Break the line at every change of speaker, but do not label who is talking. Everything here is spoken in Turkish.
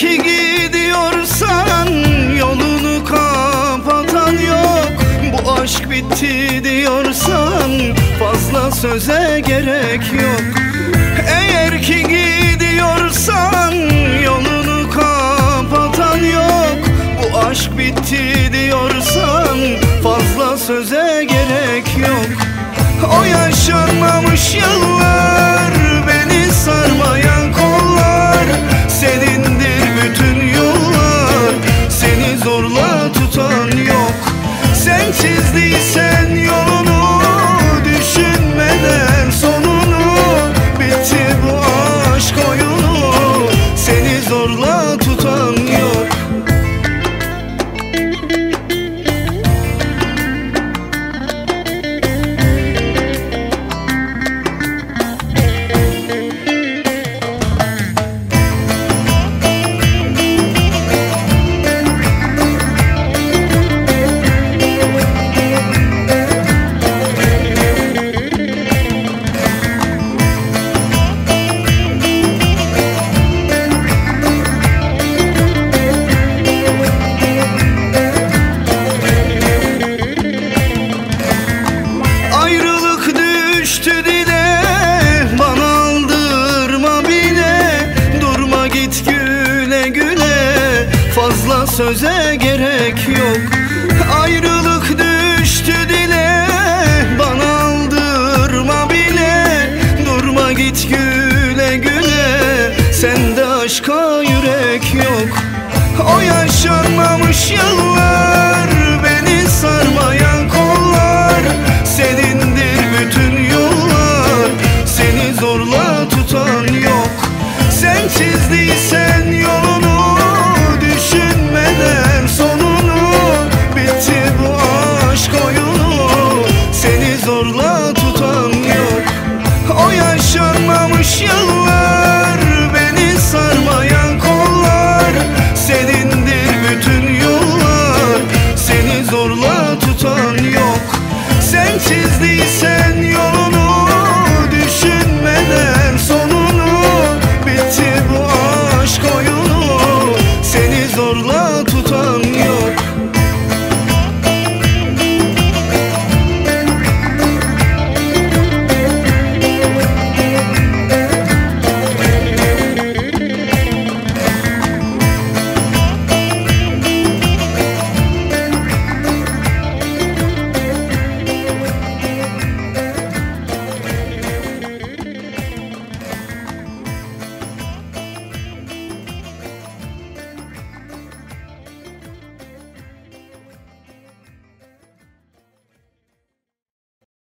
ki gidiyorsan Yolunu kapatan yok. Bu aşk bitti diyorsan Fazla söze gerek yok. Eğer ki gidiyorsan Yolunu kapatan yok. Bu aşk bitti diyorsan Fazla söze gerek yok. O yaşanmamış yıllar zorla söze gerek yok. Ayrılık düştü dile Bana aldırma bile. Durma git güle güle Sende aşka yürek yok. O yaşanmamış yıllar